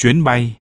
chuyến bay.